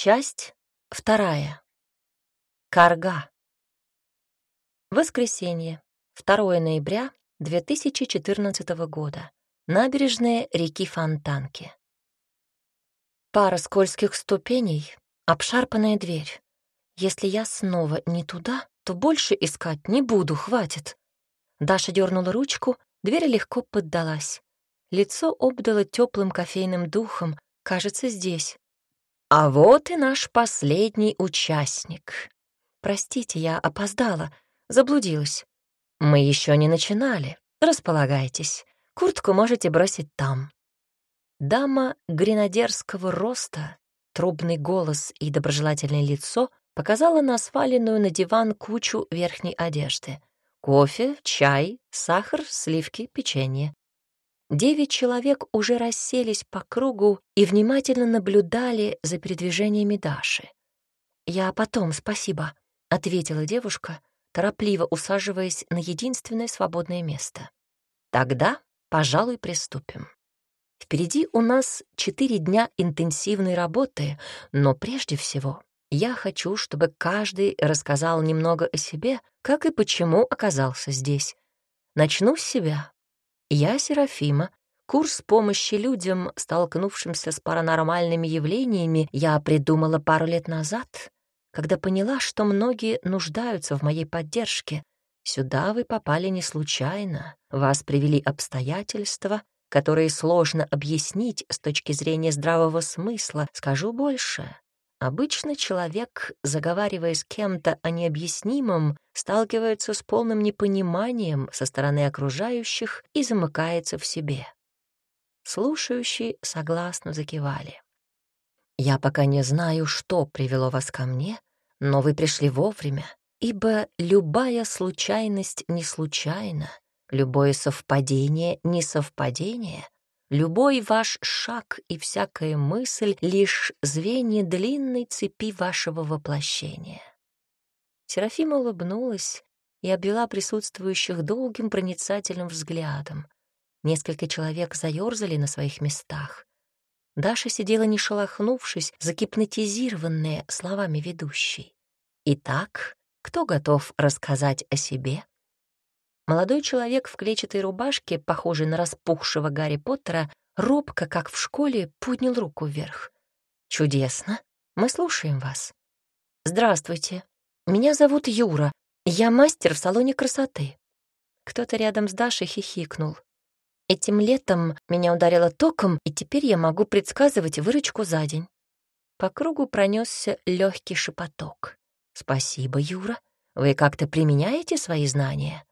Часть вторая. Карга. Воскресенье, 2 ноября 2014 года. Набережная реки Фонтанки. Пара скользких ступеней, обшарпанная дверь. Если я снова не туда, то больше искать не буду, хватит. Даша дернула ручку, дверь легко поддалась. Лицо обдало теплым кофейным духом, кажется, здесь. А вот и наш последний участник. Простите, я опоздала, заблудилась. Мы еще не начинали. Располагайтесь. Куртку можете бросить там. Дама гренадерского роста, трубный голос и доброжелательное лицо показала на сваленную на диван кучу верхней одежды. Кофе, чай, сахар, сливки, печенье. Девять человек уже расселись по кругу и внимательно наблюдали за передвижениями Даши. «Я потом, спасибо», — ответила девушка, торопливо усаживаясь на единственное свободное место. «Тогда, пожалуй, приступим». Впереди у нас четыре дня интенсивной работы, но прежде всего я хочу, чтобы каждый рассказал немного о себе, как и почему оказался здесь. Начну с себя. Я Серафима. Курс помощи людям, столкнувшимся с паранормальными явлениями, я придумала пару лет назад, когда поняла, что многие нуждаются в моей поддержке. Сюда вы попали не случайно. Вас привели обстоятельства, которые сложно объяснить с точки зрения здравого смысла. Скажу больше. Обычно человек, заговаривая с кем-то о необъяснимом, сталкивается с полным непониманием со стороны окружающих и замыкается в себе. Слушающие согласно закивали. «Я пока не знаю, что привело вас ко мне, но вы пришли вовремя, ибо любая случайность не случайна, Любое совпадение — не совпадение. Любой ваш шаг и всякая мысль — лишь звенья длинной цепи вашего воплощения. Серафима улыбнулась и обвела присутствующих долгим проницательным взглядом. Несколько человек заерзали на своих местах. Даша сидела не шелохнувшись, загипнотизированная словами ведущей. «Итак, кто готов рассказать о себе?» Молодой человек в клетчатой рубашке, похожий на распухшего Гарри Поттера, робко, как в школе, поднял руку вверх. «Чудесно. Мы слушаем вас». «Здравствуйте. Меня зовут Юра. Я мастер в салоне красоты». Кто-то рядом с Дашей хихикнул. Этим летом меня ударило током, и теперь я могу предсказывать выручку за день. По кругу пронесся легкий шепоток. «Спасибо, Юра. Вы как-то применяете свои знания?»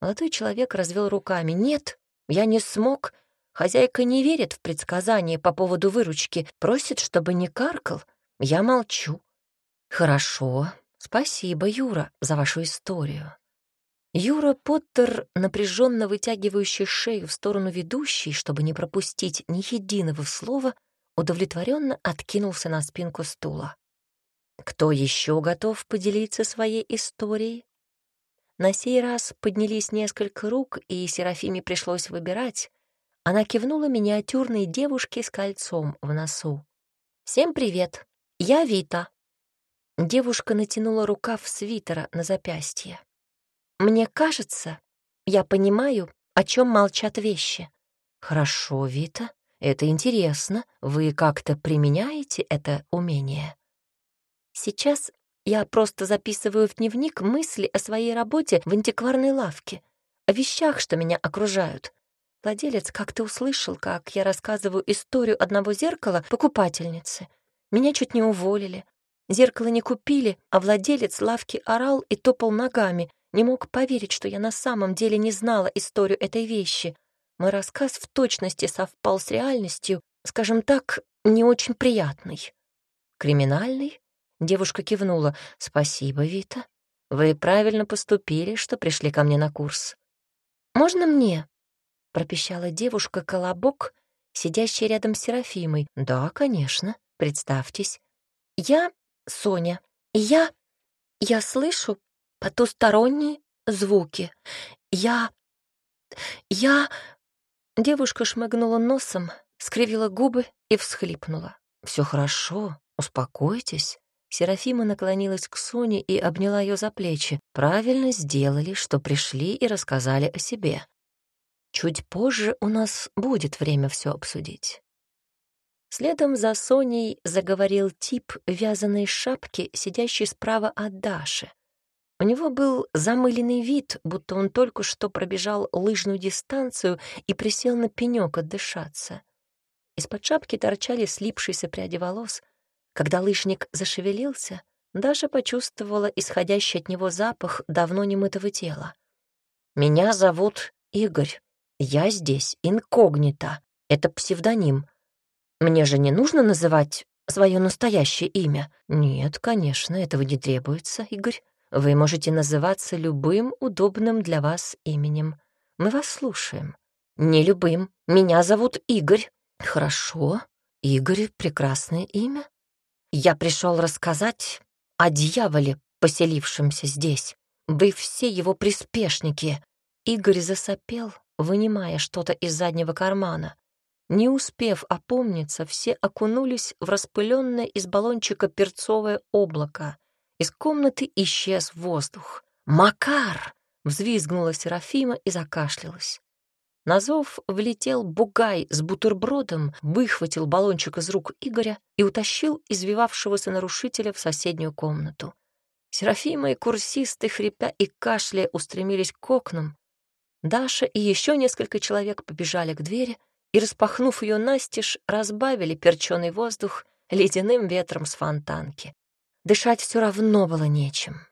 Молодой человек развел руками. «Нет, я не смог. Хозяйка не верит в предсказания по поводу выручки, просит, чтобы не каркал. Я молчу». «Хорошо. Спасибо, Юра, за вашу историю». Юра Поттер, напряженно вытягивающий шею в сторону ведущей, чтобы не пропустить ни единого слова, удовлетворенно откинулся на спинку стула. «Кто еще готов поделиться своей историей?» На сей раз поднялись несколько рук, и Серафиме пришлось выбирать. Она кивнула миниатюрной девушке с кольцом в носу. «Всем привет! Я Вита». Девушка натянула рукав свитера на запястье. «Мне кажется, я понимаю, о чем молчат вещи». «Хорошо, Вита, это интересно. Вы как-то применяете это умение?» Сейчас я просто записываю в дневник мысли о своей работе в антикварной лавке, о вещах, что меня окружают. Владелец как-то услышал, как я рассказываю историю одного зеркала покупательнице. Меня чуть не уволили. Зеркало не купили, а владелец лавки орал и топал ногами, не мог поверить, что я на самом деле не знала историю этой вещи. Мой рассказ в точности совпал с реальностью, скажем так, не очень приятный. Криминальный? Девушка кивнула. «Спасибо, Вита. Вы правильно поступили, что пришли ко мне на курс». «Можно мне?» — пропищала девушка Колобок, сидящая рядом с Серафимой. «Да, конечно. Представьтесь. Я Соня, и я... Я слышу потусторонние звуки. Я... Я...» Девушка шмыгнула носом, скривила губы и всхлипнула. «Все хорошо, успокойтесь». Серафима наклонилась к Соне и обняла ее за плечи. «Правильно сделали, что пришли и рассказали о себе. Чуть позже у нас будет время все обсудить». Следом за Соней заговорил тип вязаной шапки, сидящий справа от Даши. У него был замыленный вид, будто он только что пробежал лыжную дистанцию и присел на пенек отдышаться. Из-под шапки торчали слипшиеся пряди волос. Когда лыжник зашевелился, Даша почувствовала исходящий от него запах давно немытого тела. «Меня зовут Игорь. Я здесь инкогнито. Это псевдоним. Мне же не нужно называть свое настоящее имя. Нет, конечно, этого не требуется, Игорь. Вы можете называться любым удобным для вас именем. Мы вас слушаем. Не любым. Меня зовут Игорь. Хорошо. Игорь — прекрасное имя. Я пришел рассказать о дьяволе, поселившемся здесь. Вы все его приспешники. Игорь засопел, вынимая что-то из заднего кармана. Не успев опомниться, все окунулись в распыленное из баллончика перцовое облако. Из комнаты исчез воздух. «Макар!» — взвизгнула Серафима и закашлялась. На зов влетел бугай с бутербродом, выхватил баллончик из рук Игоря и утащил извивавшегося нарушителя в соседнюю комнату. Серафима и курсисты, хрипя и кашляя, устремились к окнам. Даша и еще несколько человек побежали к двери и, распахнув ее настежь, разбавили перченый воздух ледяным ветром с фонтанки. Дышать все равно было нечем.